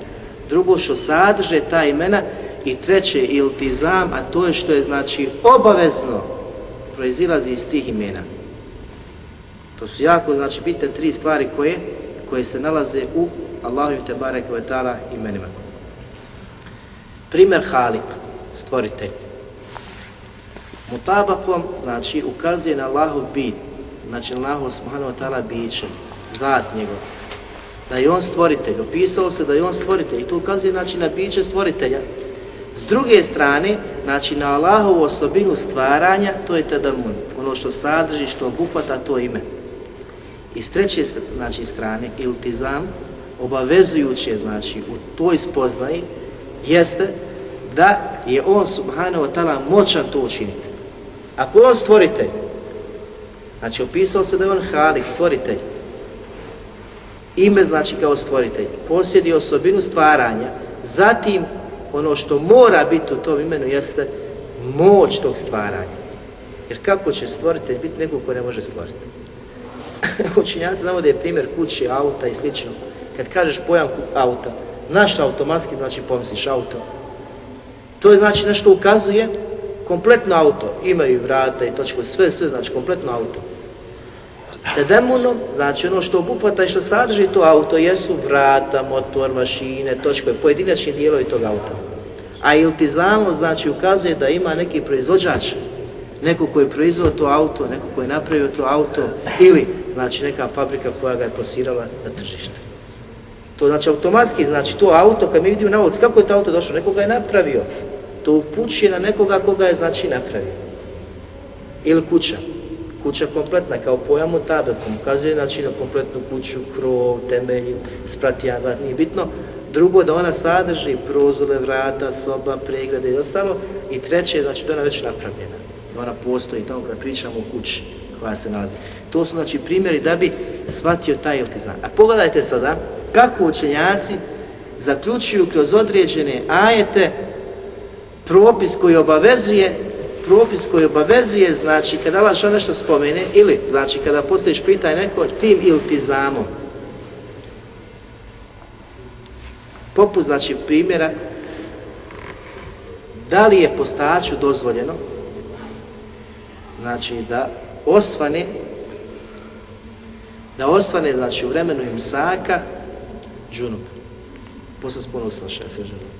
S2: Drugo što sadrže ta imena i treće iltizam, a to je što je znači obavezno proizilazi iz tih imena. To su jako znači bitne tri stvari koje koje se nalaze u Allahu te barek ve taala imenima. Primer Halik, stvoritelj. Mutabakom, znači, ukazuje na Allahov bit, znači na Allahov subhanahu wa ta'ala biće, zat njegov, da je on stvoritelj, opisao se da je on stvoritelj i to ukazuje znači na biće stvoritelja. S druge strane, znači na Allahovu osobinu stvaranja, to je tadamun, ono što sadrži, što obuhvata to ime. I s treće znači, strane, iltizam, obavezujuće znači u toj spoznaji, jeste da je on subhanahu wa ta'ala moćan to učiniti. Ako on stvoritelj, znači opisao se da je on halik, stvoritelj, ime znači kao stvoritelj, posjedi osobinu stvaranja, zatim ono što mora biti u tom imenu jeste moć tog stvaranja. Jer kako će stvoritelj biti neko ko ne može stvoriti? Učinjaci navode primjer kuće, auta i slično. Kad kažeš pojam auta, naš automatski znači pomisliš auto. To je znači nešto ukazuje kompletno auto, imaju vrata i točko, sve, sve znači kompletno auto. Tedemunom, znači ono što obuhvata i što sadrži to auto, jesu vrata, motor, mašine, točko, pojedinačni dijelovi tog auta. A iltizamo znači ukazuje da ima neki proizvođač, neko koji je proizvod to auto, neko koji je napravio to auto, ili znači neka fabrika koja ga je posirala na tržište. To znači automatski, znači to auto, kad mi vidimo na ulici, kako je to auto došlo, neko ga je napravio, to upućuje na nekoga koga je znači napravio. Ili kuća. Kuća kompletna, kao pojam u tabelkom, ukazuje znači na kompletnu kuću, krov, temelj, spratijava, nije bitno. Drugo, da ona sadrži prozore, vrata, soba, pregrade i ostalo. I treće, znači da ona već napravljena. Da ona postoji tamo kada pričamo o kući koja se nalazi. To su znači primjeri da bi shvatio taj iltizam. A pogledajte sada kako učenjaci zaključuju kroz određene ajete propis koji obavezuje propis koji obavezuje, znači kada Allah što nešto spomene, ili znači kada postojiš pitaj neko tim iltizamom. Poput znači primjera da li je postaču dozvoljeno znači da osvane da osvane znači u vremenu imsaka džunup posle spolnog slušaja se ženom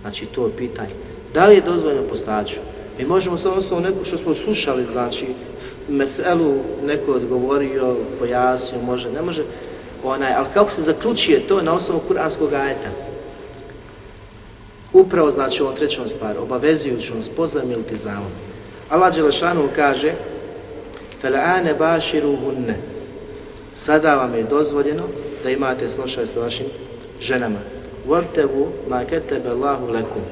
S2: Znači to je pitanje. Da li je dozvoljeno postaću? Mi možemo samo osnovu neko što smo slušali, znači, meselu neko odgovorio, pojasnio, može, ne može, onaj, ali kako se zaključuje to na osnovu kuranskog ajeta? Upravo, znači, ovom trećom stvari, obavezujućom spoznam ili tizamom. Allah Đelešanu kaže فَلَعَانَ بَاشِرُهُنَّ Sada vam je dozvoljeno da imate slušaj sa vašim ženama. وَرْتَبُوا مَا كَتَبَ اللَّهُ لَكُمْ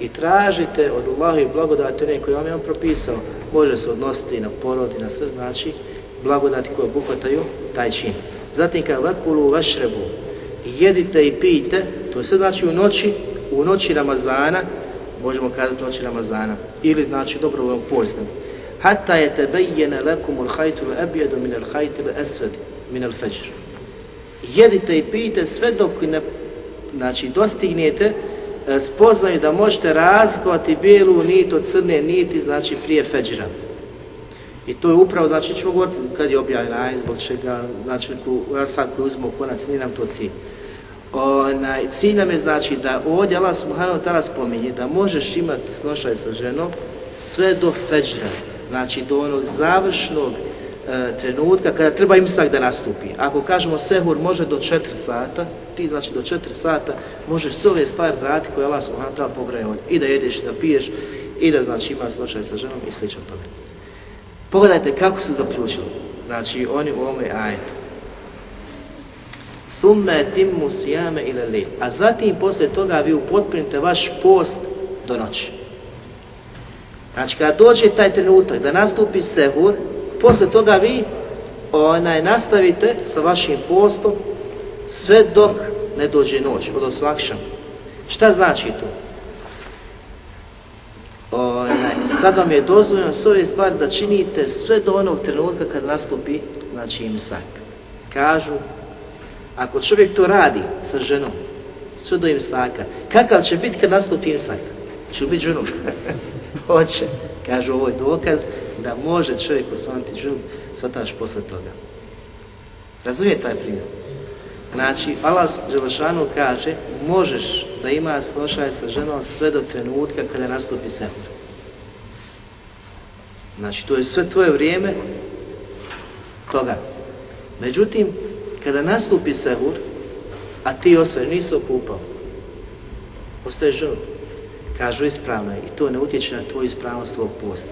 S2: I tražite od Allaha i blagodati one koje vam je on propisao. Može se odnositi na porod i na sve, znači blagodati koje obuhvataju taj čin. Zatim kada vakulu vašrebu, jedite i pijte, to je sve znači u noći, u noći Ramazana, možemo kazati noći Ramazana, ili znači dobrovoljnog posta. Hatta je tebejjene lekum ul hajtu ebjedu min al hajtu esved min al feđr. Jedite i pijte sve dok ne, znači, dostignete e, spoznaju da možete razlikovati bijelu nit od crne niti, znači prije feđira. I to je upravo, znači ćemo govoriti kad je objavljena, zbog čega, znači u rasad koji uzmo konac, nije nam to cilj. Onaj, cilj nam je znači da ovdje Allah subhanahu ta'ala spominje da možeš imati snošaj sa ženom sve do feđra, znači do onog završnog e, trenutka kada treba imsak da nastupi. Ako kažemo sehur može do 4 sata, ti znači do 4 sata možeš sve ove stvari raditi koje Allah subhanahu ta'ala pobraje ovdje. I da jedeš, da piješ, i da znači imaš snošaj sa ženom i slično tome. Pogledajte kako su zaključili. Znači oni u ovome ajetu. Summe timmu sijame ila lejl. A zatim posle toga vi upotpunite vaš post do noći. Znači kada dođe taj trenutak da nastupi sehur, posle toga vi onaj, nastavite sa vašim postom sve dok ne dođe noć, odnosno akšan. Šta znači to? Onaj, sad vam je dozvoljeno s ove stvari da činite sve do onog trenutka kad nastupi znači imsak. Kažu, ako čovjek to radi sa ženom, sve do imsaka, kakav će biti kad nastupi imsak? Će biti ženom? <laughs> Hoće. Kažu, ovo je dokaz da može čovjek osvaniti ženu, svataš posle toga. Razumije taj primjer? Znači, Allah Đelešanu kaže, možeš da ima slošaj sa ženom sve do trenutka kada nastupi sehur. Znači, to je sve tvoje vrijeme toga. Međutim, kada nastupi sehur, a ti osvaj nisi okupao, ostaješ ženu, kažu ispravno je i to ne utječe na tvoju ispravnost tvojeg posta.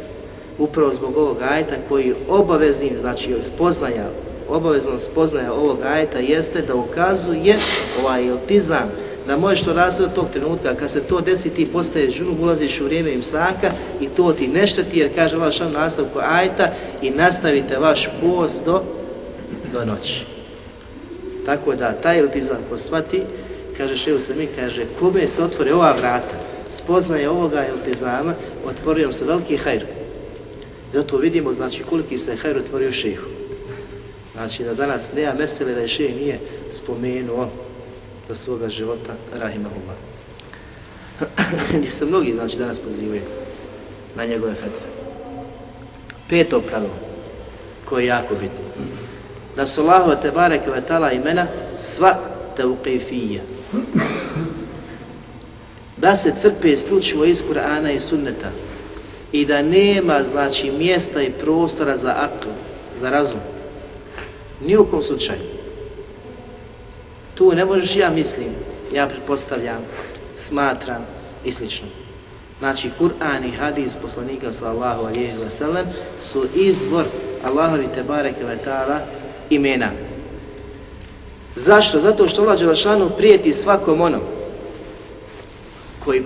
S2: Upravo zbog ovog ajeta koji obaveznim, znači spoznaja, obavezno spoznaja ovog ajeta jeste da ukazuje ovaj otizam, da možeš to razvoj od tog trenutka, kad se to desi ti postaješ žunu, ulaziš u vrijeme imsaka i to ti ne šteti jer kaže Allah šal nastavku ajta i nastavite vaš post do, do noći. Tako da taj iltizam ko shvati, kaže Šeju Sami, kaže kome se otvore ova vrata, spoznaje ovoga iltizama, otvorio se veliki hajr. Zato vidimo znači koliki se hajr otvorio šehu. Znači da danas nema mesele da je šeh nije spomenuo do svoga života, rahimahullah. <clears throat> Gdje se mnogi, znači, danas pozivaju na njegove fetve. Peto pravilo, koje je jako bitno. Da su Allahova tebareke ve ve imena sva tevqifija. Da se crpe isključivo iz Kur'ana i sunneta i da nema, znači, mjesta i prostora za akl, za razum. Ni u kom slučaju tu ne možeš ja mislim, ja pretpostavljam, smatram i slično. Znači, Kur'an i hadis poslanika sallahu alihi wa sallam su izvor Allahovi tebareke wa ta'ala imena. Zašto? Zato što Allah Đelešanu prijeti svakom onom koji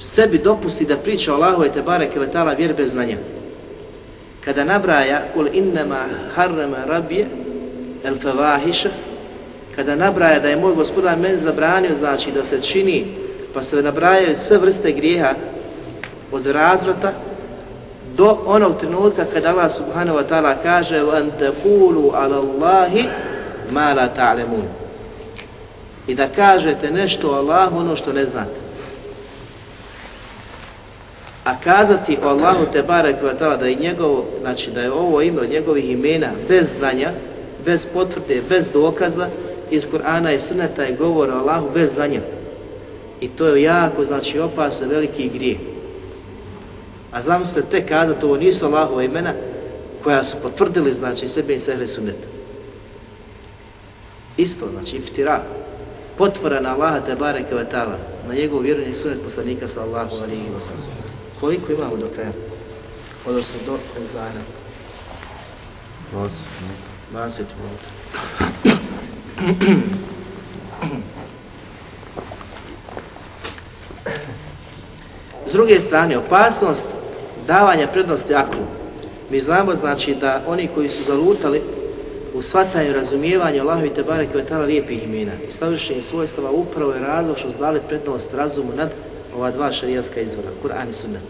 S2: sebi dopusti da priča Allahu i tebareke wa ta'ala vjer bez znanja. Kada nabraja kul innama harrama rabije el fevahiša kada nabraja da je moj gospodar meni zabranio, znači da se čini, pa se nabrajaju sve vrste grijeha od razvrata do onog trenutka kada Allah subhanahu wa ta'ala kaže وَأَنْ تَقُولُوا عَلَى اللَّهِ مَا لَا تَعْلَمُونَ I da kažete nešto o Allahu ono što ne znate. A kazati o Allahu te barek da je njegovo, znači da je ovo ime od njegovih imena bez znanja, bez potvrde, bez dokaza, iz Kur'ana i Sunneta je govor o Allahu bez znanja. I to je jako, znači, opasno, veliki grije. A zamislite te kazati, ovo nisu Allahova imena koja su potvrdili, znači, sebe i sehre Sunneta. Isto, znači, iftira. Potvora na Allaha te bareke ve ta'ala, na njegov vjerujni sunnet poslanika sa Allahu alihi wa sallam. Koliko imamo do kraja? Odnosno do ezana. 20 minuta. 20 <clears throat> minuta. S druge strane, opasnost davanja prednosti aklu. Mi znamo znači da oni koji su zalutali u shvatanju razumijevanju te i ve Kvetala lijepih imena i savršenje svojstava upravo je razlog što su dali prednost razumu nad ova dva šarijaska izvora, Kur'an i Sunnet.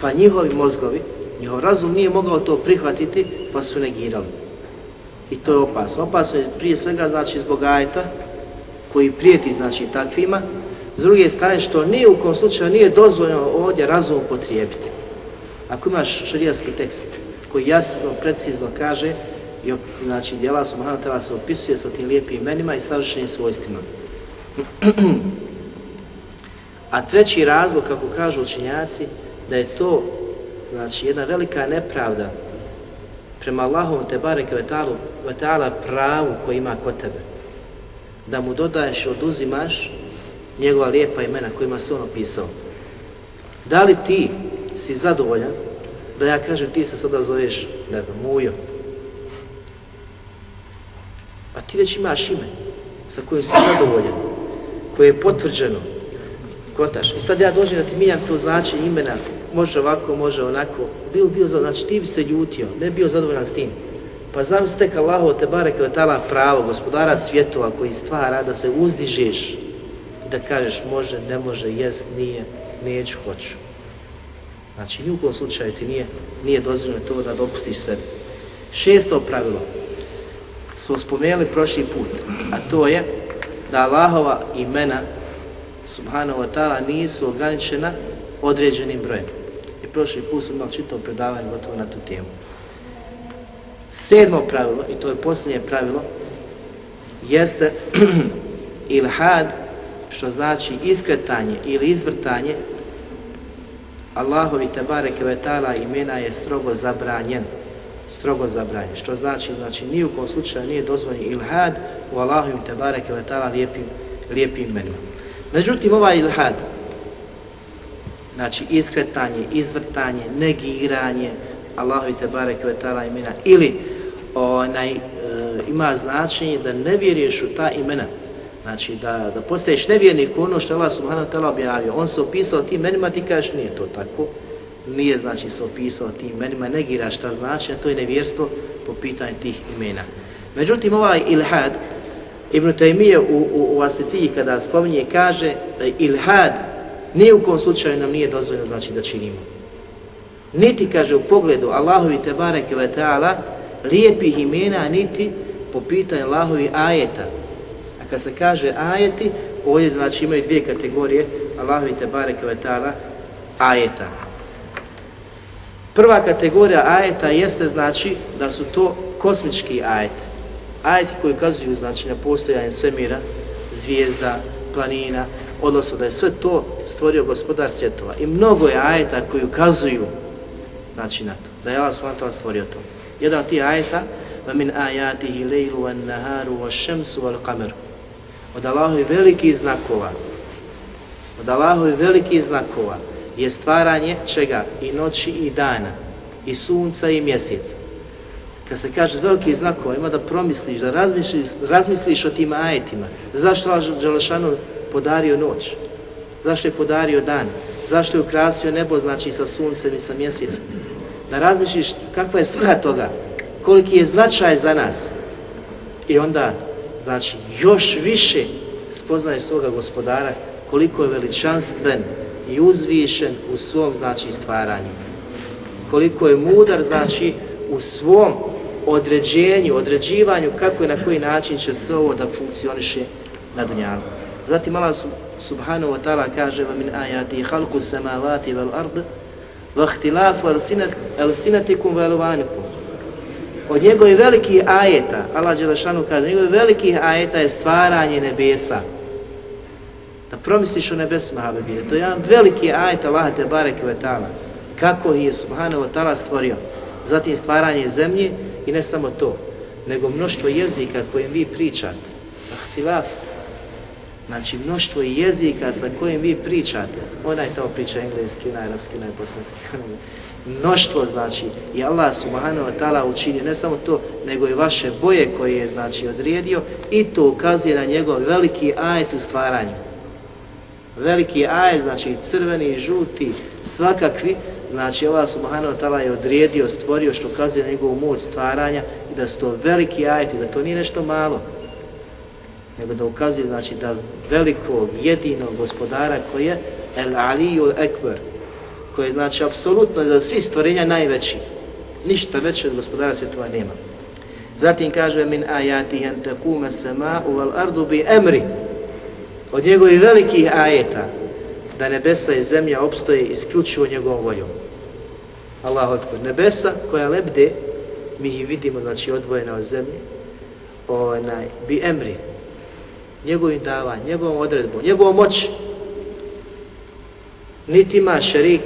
S2: Pa njihovi mozgovi, njihov razum nije mogao to prihvatiti pa su negirali. I to je opasno. Opasno je prije svega znači zbog ajeta koji prijeti znači takvima. S druge strane što nije u kom slučaju nije dozvoljeno ovdje razum upotrijebiti. Ako imaš šarijatski tekst koji jasno, precizno kaže i znači djela subhanahu wa ta'ala se opisuje sa tim lijepim imenima i savršenim svojstvima. <clears throat> A treći razlog, kako kažu učinjaci, da je to znači jedna velika nepravda prema Allahom te bareke vetala pravu koji ima kod tebe. Da mu dodaješ i oduzimaš njegova lijepa imena kojima se on opisao. Da li ti si zadovoljan da ja kažem ti se sada zoveš, ne znam, Mujo. A ti već imaš ime sa kojim si zadovoljan, koje je potvrđeno, kontaš. I sad ja dođem da ti mijenjam to značenje imena, može ovako, može onako, bio bio za, znači ti bi se ljutio, ne bio zadovoljan s tim. Pa znam se tek Allaho te bare kao tala pravo, gospodara svjetova koji stvara da se uzdižeš da kažeš može, ne može, jest, nije, neću, hoću. Znači, ni u kom slučaju ti nije, nije dozvoljeno to da dopustiš sebi. Šesto pravilo smo spomenuli prošli put, a to je da Allahova imena subhanahu wa ta'ala nisu ograničena određenim brojem. I prošli put smo imali čitao predavanje gotovo na tu temu. Sedmo pravilo, i to je posljednje pravilo, jeste <clears throat> ilhad, što znači iskretanje ili izvrtanje Allahovi Tebare ve ta'ala imena je strogo zabranjen. Strogo zabranjen. Što znači, znači, ni u kom slučaju nije dozvoljen ilhad u Allahovim Tebare ve ta'ala lijepim, lijepim imenima. Međutim, ovaj ilhad, znači iskretanje, izvrtanje, negiranje Allahovi Tebare ve ta'ala imena ili onaj, e, ima značenje da ne vjeruješ u ta imena, Znači da, da postaješ nevjernik ono što Allah subhanahu wa ta'ala objavio. On se opisao tim menima, ti kažeš nije to tako. Nije znači se opisao tim menima, negira šta znači, a to je nevjerstvo po pitanju tih imena. Međutim, ovaj ilhad, Ibn Taymiye u, u, u Asetiji kada spominje, kaže da ilhad nije u kom slučaju nam nije dozvoljeno znači da činimo. Niti, kaže, u pogledu Allahovi Tebareke ve ta'ala lijepih imena, niti po pitanju Allahovi ajeta, Kad se kaže ajeti, ovdje znači imaju dvije kategorije, Allahovi te bareke ve ta'ala, ajeta. Prva kategorija ajeta jeste znači da su to kosmički ajeti. Ajeti koji ukazuju znači na postojanje svemira, zvijezda, planina, odnosno da je sve to stvorio gospodar svjetova. I mnogo je ajeta koji ukazuju znači na to, da je Allah subhanahu stvorio to. Jedan od tih ajeta, وَمِنْ آيَاتِهِ لَيْلُ وَالنَّهَارُ وَالشَّمْسُ وَالْقَمَرُ od Allahovi veliki znakova, od Allahovi veliki znakova je stvaranje čega? I noći i dana, i sunca i mjeseca. Kad se kaže veliki znakova, ima da promisliš, da razmisliš, razmisliš o tim ajetima. Zašto je Đelešanu podario noć? Zašto je podario dan? Zašto je ukrasio nebo, znači sa suncem i sa mjesecom? Da razmisliš kakva je svrha toga, koliki je značaj za nas. I onda znači još više spoznaješ svoga gospodara koliko je veličanstven i uzvišen u svom znači stvaranju. Koliko je mudar znači u svom određenju, određivanju kako i na koji način će sve ovo da funkcioniše na dunjalu. Zatim Allah subhanahu wa ta'ala kaže wa min ayati khalqu samawati vel ard wa ikhtilafu alsinatikum wa alwanikum od njegovih velikih ajeta, Allah Đelešanu kaže, njegovih velikih ajeta je stvaranje nebesa. Da promisliš o nebesima, Habibine. to je jedan veliki ajet Allah te barek vetala. Kako je Subhanahu wa ta'ala stvorio. Zatim stvaranje zemlje i ne samo to, nego mnoštvo jezika kojim vi pričate. Ahtilaf, znači mnoštvo jezika sa kojim vi pričate. Onaj tamo priča engleski, onaj arapski, onaj bosanski, mnoštvo znači i Allah subhanahu wa ta'ala učinio ne samo to nego i vaše boje koje je znači odredio i to ukazuje na njegov veliki ajet u stvaranju. Veliki ajet znači crveni žuti svakakvi znači Allah subhanahu wa ta'ala je odredio stvorio što ukazuje na njegovu moć stvaranja i da su to veliki ajeti da to nije nešto malo nego da ukazuje znači da velikog jedinog gospodara koji je El Aliju Ekber koji je znači apsolutno za svi stvorenja najveći. Ništa veće od gospodara svjetova nema. Zatim kaže min ayati an taquma as-sama'u wal ardu bi amri. Od njegovih velikih ajeta da nebesa i zemlja opstoje isključivo njegovom voljom. Allah otkud. Nebesa koja lebde, mi ih vidimo, znači odvojena od zemlje, onaj, bi emri, njegovim davanjem, njegovom odredbom, njegovom moći. Niti ima šerik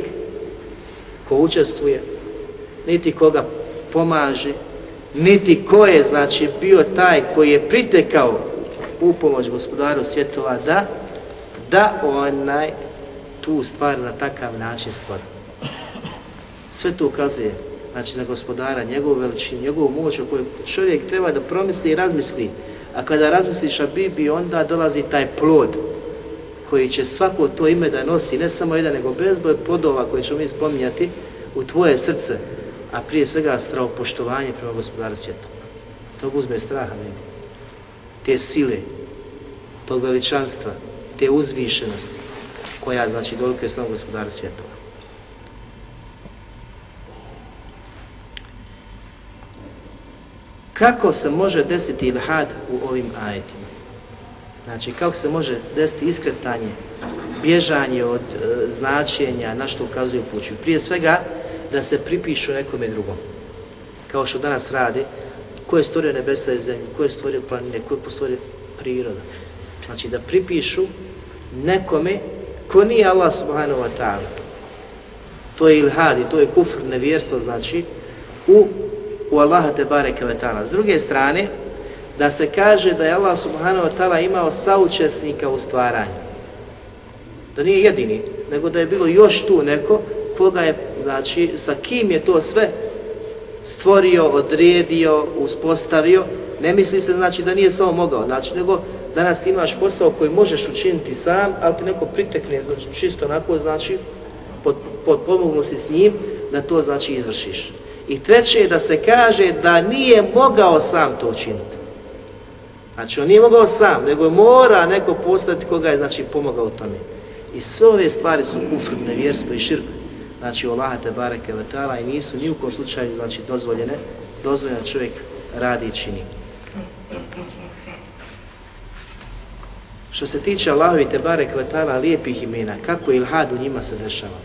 S2: ko učestvuje, niti koga pomaže, niti ko je znači bio taj koji je pritekao u pomoć gospodaru svjetova da da onaj tu stvar na takav način stvori. Sve to ukazuje znači na gospodara, njegovu veličinu, njegovu moć o kojoj čovjek treba da promisli i razmisli. A kada razmisliš o Bibi, onda dolazi taj plod koji će svako to ime da nosi, ne samo jedan, nego bezboj podova koje ćemo mi spominjati u tvoje srce, a prije svega strao poštovanje prema gospodaru svijeta. To uzme straha meni. Te sile, tog veličanstva, te uzvišenosti, koja znači doliko je samo gospodar svjetova. Kako se može desiti ilhad u ovim ajetima? Znači, kako se može desiti iskretanje, bježanje od e, značenja na što ukazuju puću? Prije svega, da se pripišu nekome drugom. Kao što danas radi, ko je stvorio nebesa i zemlju, ko je stvorio planine, ko je postvorio priroda. Znači, da pripišu nekome ko nije Allah subhanahu wa ta'ala. To je ilhad i to je kufr, nevjerstvo, znači, u, u Allaha te bareke wa ta'ala. S druge strane, da se kaže da je Allah subhanahu wa ta'ala imao saučesnika u stvaranju. Da nije jedini, nego da je bilo još tu neko koga je, znači, sa kim je to sve stvorio, odredio, uspostavio, ne misli se znači da nije samo mogao, znači, nego danas ti imaš posao koji možeš učiniti sam, ali ti neko pritekne, znači čisto onako, znači, pod, pod pomognu si s njim, da to znači izvršiš. I treće je da se kaže da nije mogao sam to učiniti. Znači on nije mogao sam, nego mora neko postati koga je znači pomogao tome. I sve ove stvari su kufr, nevjerstvo i širk. Znači Allah te bareke ve i nisu ni u kom slučaju znači dozvoljene, dozvoljeno čovjek radi i čini. Što se tiče Allahovi te barek vatala lijepih imena, kako ilhad u njima se dešava?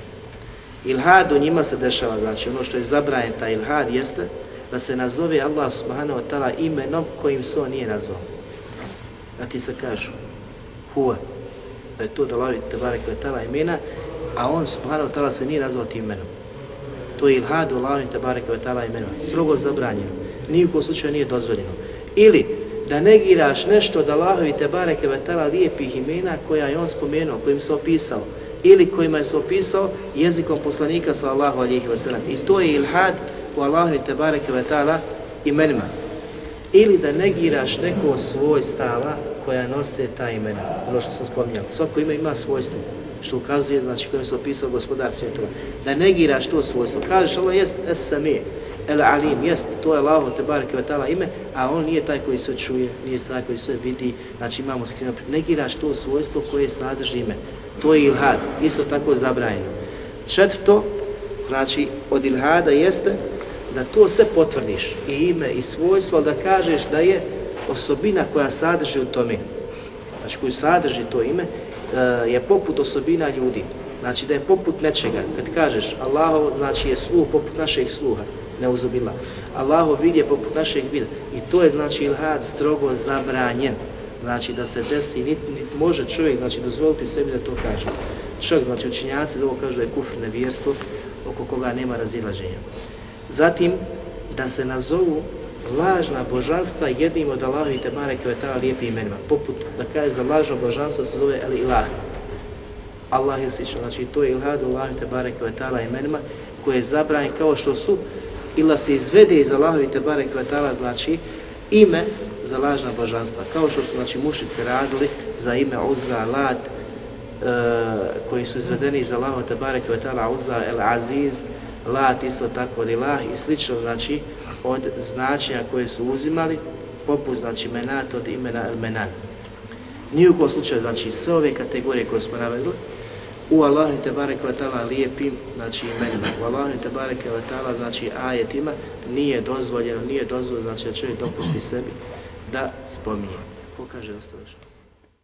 S2: Ilhad u njima se dešava, znači ono što je zabranjeno taj ilhad jeste da se nazove Allah subhanahu wa ta'ala imenom kojim se on nije nazvao a ti se kažu huwa, da je to da Allahovi te barek imena, a on subhanahu wa ta'ala se nije nazvao tim imenom. To je ilhad u Allahovi te barek vatala imenom, strogo zabranjeno, nijekom slučaju nije dozvoljeno. Ili da negiraš nešto od Allahovi te bareke vatala lijepih imena koja je on spomenuo, kojim se opisao ili kojima je se opisao jezikom poslanika sallahu alihi wasallam. I to je ilhad u Allahovi te bareke vatala imenima. Ili da negiraš neko svoj stava koja nose ta imena, ono što sam spominjal. Svako ime ima svojstvo, što ukazuje, znači kojim se opisao gospodar svjetova. Da negiraš to svojstvo. Kažeš, ovo jest es-sami, El Alim, jest, to je Allaho te bareke ve ta'ala ime, a on nije taj koji se čuje, nije taj koji sve vidi, znači imamo skriveno, negiraš to svojstvo koje sadrži ime. To je ilhad, isto tako zabrajeno. Četvrto, znači od ilhada jeste da to sve potvrdiš, i ime, i svojstvo, ali da kažeš da je osobina koja sadrži u tome, znači koju sadrži to ime, e, je poput osobina ljudi. Znači da je poput nečega, kad kažeš Allahov, znači je sluh poput našeg sluha, neuzubila. Allahov vid je poput našeg vida. I to je znači ilhad strogo zabranjen. Znači da se desi, niti nit može čovjek znači, dozvoliti sebi da to kaže. Čovjek, znači učinjaci ovo kažu da je kufr nevjerstvo oko koga nema razilaženja. Zatim, da se nazovu lažna božanstva jednim od Allahovi te bareke ve ta'ala lijepim imenima. Poput da kaže za lažno božanstvo se zove El Ilah. Allah je slično, znači to je ilhad Allahovi te bareke ve ta'ala imenima koje je zabranjen kao što su ila se izvede iz Allahovi Tebare Kvetala, znači ime za lažna božanstva. Kao što su znači, mušice radili za ime Uzza, Lat, e, koji su izvedeni iz Allahovi Tebare Kvetala, Uzza, El Aziz, Lat, isto tako Lilah i slično, znači od značenja koje su uzimali, poput znači menat od imena El Menan. Nijukom slučaju, znači sve ove kategorije koje smo navedli, u Allahu te bareke ve taala lijepim znači imenima u Allahu te bareke ve taala znači ajetima nije dozvoljeno nije dozvoljeno znači da čovjek dopusti sebi da spominje ko kaže ostalo?